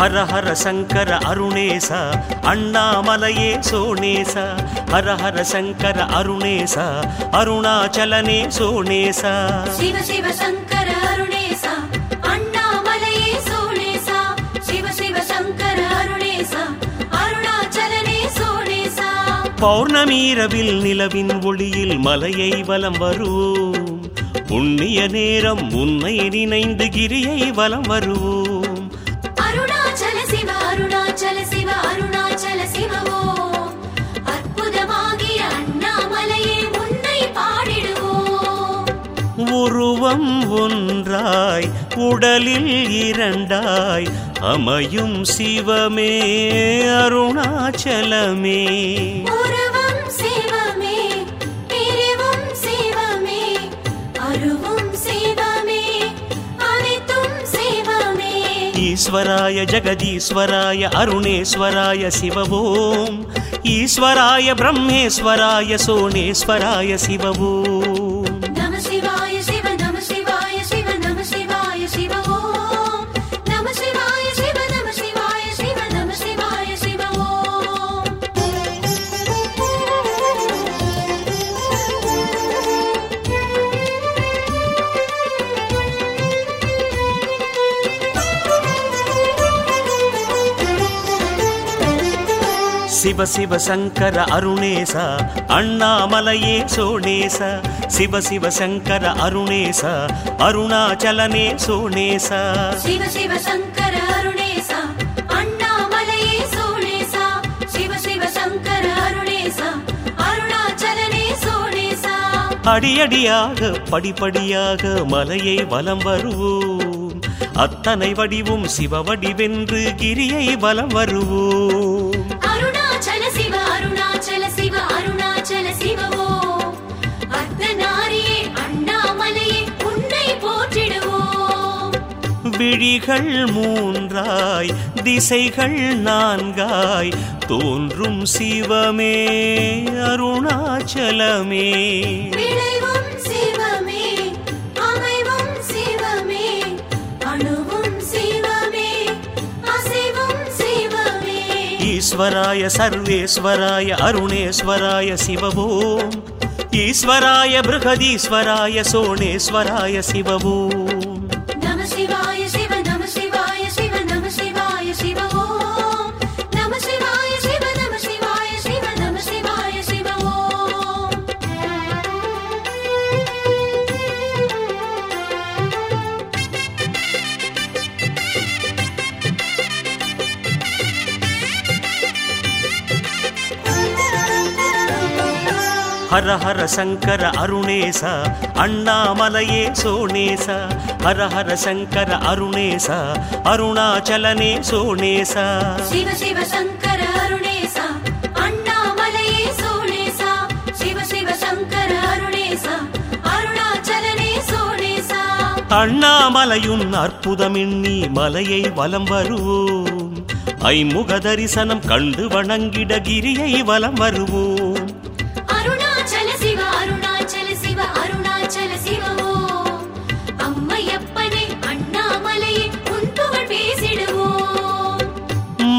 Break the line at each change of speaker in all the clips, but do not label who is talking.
ஹர ஹர சங்கர அருணேச அண்ணாமலையே சோனேச. ஹர ஹர சங்கர அருணேச அருணாச்சலனே சோனேச.
சிவ சிவ சங்கர அருணேசா அண்ணாமலையே சோனேசா. சிவ சிவ சங்கர அருணேசா அருணாச்சலனே சோனேசா.
பௌர்ணமீரவில் நிலவின் ஒளியில் மலையை வலம் வருவோம் புண்ணிய நேரம் உன்னை நினைந்து கிரியை வலம் வருவோம் உருவம் ஒன்றாய் உடலில் இரண்டாய் அமையும் சிவமே அருணாச்சலமே.
உருவம் சிவமே பிரிவும் சிவமே அருவும் சிவமே அனைத்தும் சிவமே.
ஈஸ்வராய ஜெகதீஸ்வராய
சிவ சிவ
சங்கர அருணேச அண்ணாமலையே சோனேச. சிவ சிவ சங்கர அருணேச அருணாச்சலனே சோனேச.
சிவ சிவ சங்கர அருணேசா அண்ணாமலையே சோனேசா. சிவ சிவ சங்கர அருணேசா அருணாச்சலனே சோனேசா.
அடியடியாக படிப்படியாக மலையை வலம் வருவோம். அத்தனை வடிவும் சிவ வடிவென்று கிரியை வலம் வருவோம். விழிகள் மூன்றாய் திசைகள் நான்காய் தோன்றும் சிவமே அருணாச்சலமே. ஈஸ்வராய சர்வேஸ்வராய அருணேஸ்வராய சிவவோம் ஈஸ்வராய பிருகதீஸ்வராய சோணேஸ்வராய சிவவோம் ஹர ஹர சங்கர அருணேச அண்ணாமலையே சோனேச ஹர ஹர சங்கர அருணேச அருணாச்சலனே சோனேச
சிவ சிவ சங்கர அருணேசா அண்ணாமலையே சோனேசா சிவ சிவ சங்கர அருணேசா அருணாச்சலனே சோனேசா
அண்ணாமலையுன் அற்புதமின்னி மலையை வலம் வருவோம் ஐமுக தரிசனம் கண்டு வணங்கிட கிரியை வலம் வருவோம்.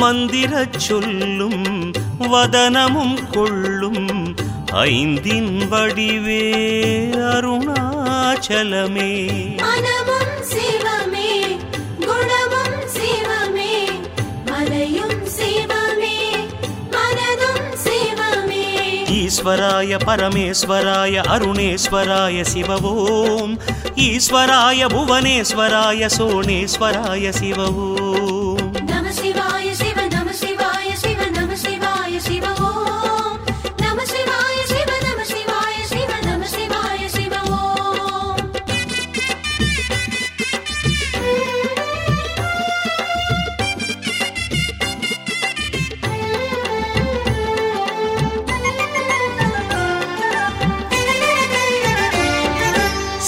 மந்திரச் சொல்லும் வதனமும் கொள்ளும் ஐந்தின் வடிவே அருணாச்சலமே. ஈஸ்வராய பரமேஸ்வராய அருணேஸ்வராய சிவவோம் ஈஸ்வராய புவனேஸ்வராய சோனேஸ்வராய சிவவோம்.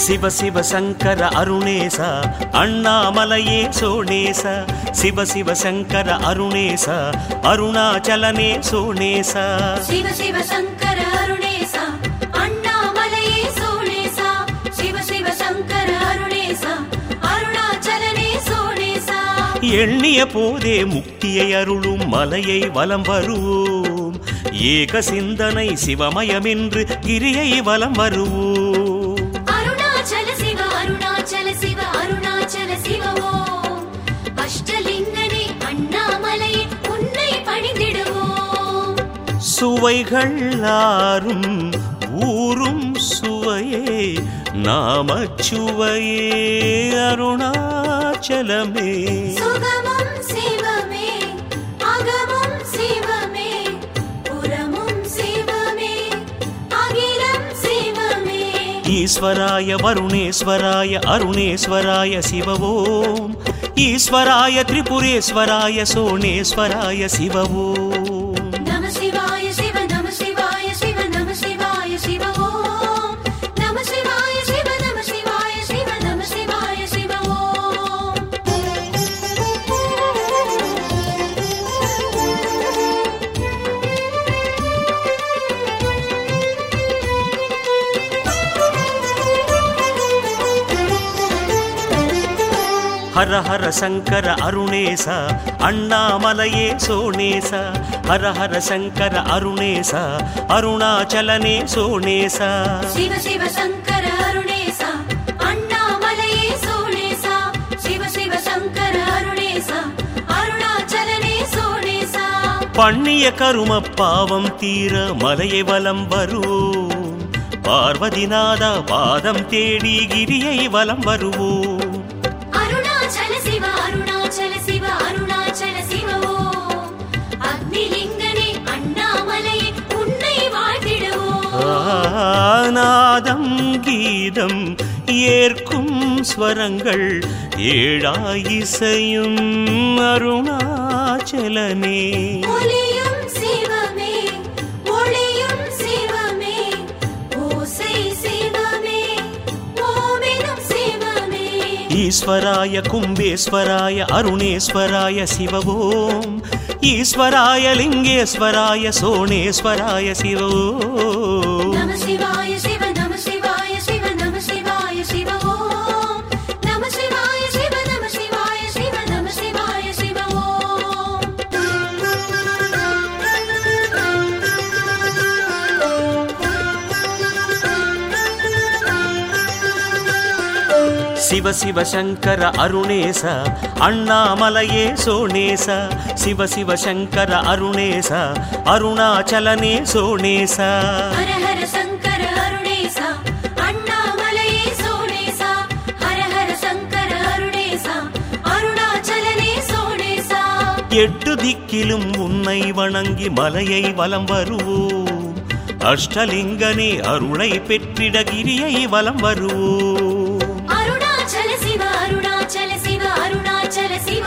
சிவ சிவ
சங்கர அருணேச அண்ணாமலையே சோனேச. சிவ சிவ சங்கர அருணேச அருணாச்சலனே சோனேச.
சிவ சிவ சங்கர அருணேசா அண்ணாமலையே சோனேசா. சிவ சிவ சங்கர அருணேசா அருணாச்சலனே சோனேசா.
எண்ணிய போதே முக்தியை அருளும் மலையை வலம் வருவோம். ஏக சிந்தனை சிவமயமென்று கிரியை வலம் வருவோம். சுவைகள் ஆறும் ஊரும் சுவையே நாமச்சுவையே அருணாச்சலமே. ஈஸ்வராய வருணேஸ்வராய அருணேஸ்வராய சிவவோம். ஈஸ்வராய திரிபுரேஸ்வராய சோணேஸ்வராய சிவவோம். ஹர ஹர சங்கர அருணேச அண்ணாமலையே சோணேச ஹர ஹர சங்கர அருணேச அருணாச்சலனே சோணேச
சிவ சிவ சங்கர அருணேசா அண்ணாமலையே சோழேசா சிவ சிவ சங்கர அருணேசா அருணாச்சலனே சோழேசா
பண்ணிய கரும பாவம் தீர மலையை வலம் வருவோம். பார்வதிநாதா பாதம் தேடி கிரியை வலம் வருவோம். ஆநாதம் கீதம் ஏற்கும் ஸ்வரங்கள் ஏழாயிசையும் அருணாச்சலனே. ஈஸ்வராய கும்பேஸ்வராய அருணேஸ்வராய சிவவோம். ஈஸ்வராய லிங்கேஸ்வராய சோணேஸ்வராய சிவவோம்.
நம சிவாய சிவ நம சிவாய சிவ நம சிவாய சிவ ஓம் நம சிவாய சிவ நம சிவாய சிவ நம சிவாய சிவ ஓம்
சிவ சிவ சங்கர அருணேச அண்ணாமலையே சோணேச சிவ சிவ சங்கர அருணேச அருணாச்சலனே சோணேச
ஹர
எட்டு திக்கிலும் உன்னை வணங்கி மலையை வலம் வருவோம். அஷ்டலிங்கனே அருளை பெற்றிட கிரியை வலம் வருவோம்.
அருணாச்சல சிவ அருணாச்சல சிவ அருணாச்சல சிவ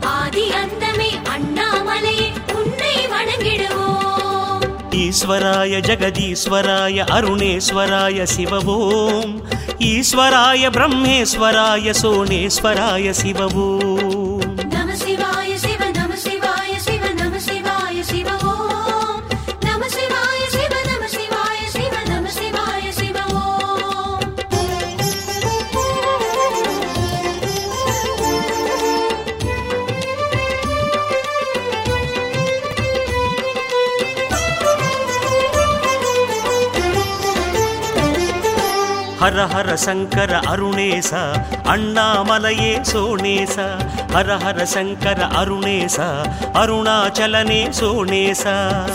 ஆதி அந்தமே அண்ணாமலையே உன்னை வணங்கிடுவோம்
ஈஸ்வராய ஜெகதீஸ்வராய அருணேஸ்வராய சிவவோம். ஈஸ்வராய பிரம்மேஸ்வராய சோணேஸ்வராய சிவவோம். ஹர ஹர சங்கர அருணேச அண்ணாமலையே சோணேச ஹர ஹர சங்கர அருணேச அருணாச்சலனே சோணேச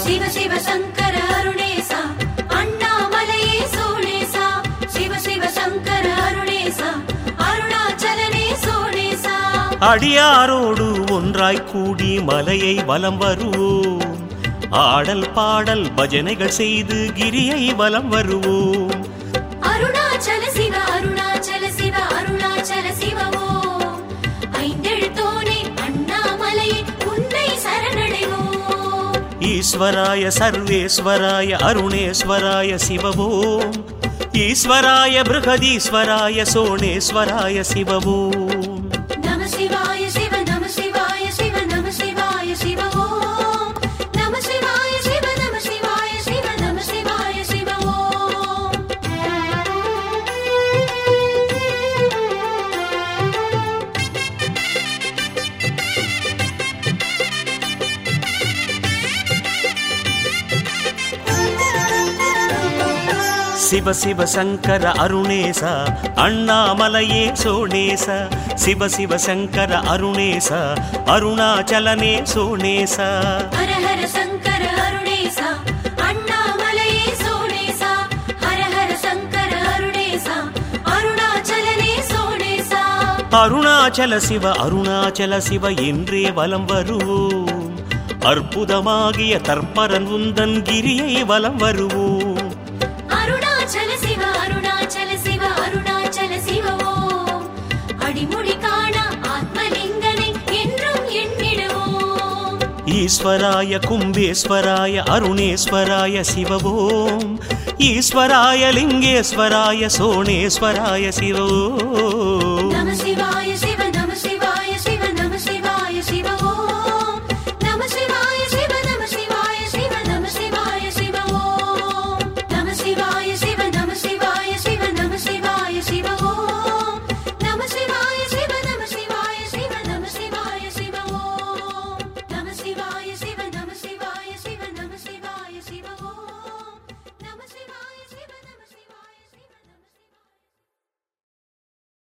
சிவ சிவ சங்கர அருணேசா அண்ணாமலையே சோழேசா சிவ சிவ சங்கர அருணேசா அருணாச்சலனே சோழேசா
அடியாரோடு ஒன்றாய் கூடி மலையை வலம் வருவோம் ஆடல் பாடல் பஜனைகள் செய்து கிரியை வலம் வருவோம் ஈஸ்வராய சர்வேஸ்வராய அருணேஸ்வராய சிவவோம் ஈஸ்வராய பிருகதீஸ்வராய சோணேஸ்வராய சிவவோம்
சிவ சிவ
சங்கர அருணேச அண்ணாமலையே சோணேச சிவ சிவ சங்கர அருணேச அருணாச்சலனே சோணேச
ஹர ஹர சங்கர அருணேசா அண்ணாமலையே சோனேசா. ஹர ஹர சங்கர அருணேசா அருணாச்சலனே சோனேசா.
அருணாச்சல சிவ அருணாச்சல சிவ என்றே வலம் வருவோம். அற்புதமாகிய தற்பரன் உந்தன் கிரியை வலம் வருவோம்.
எண்ணிடுவோம்
ஈஸ்வராய கும்பேஸ்வராய அருணேஸ்வராய சிவவோம் ஈஸ்வராய லிங்கேஸ்வராய சோணேஸ்வராய சிவோம்
நம சிவாய சிவ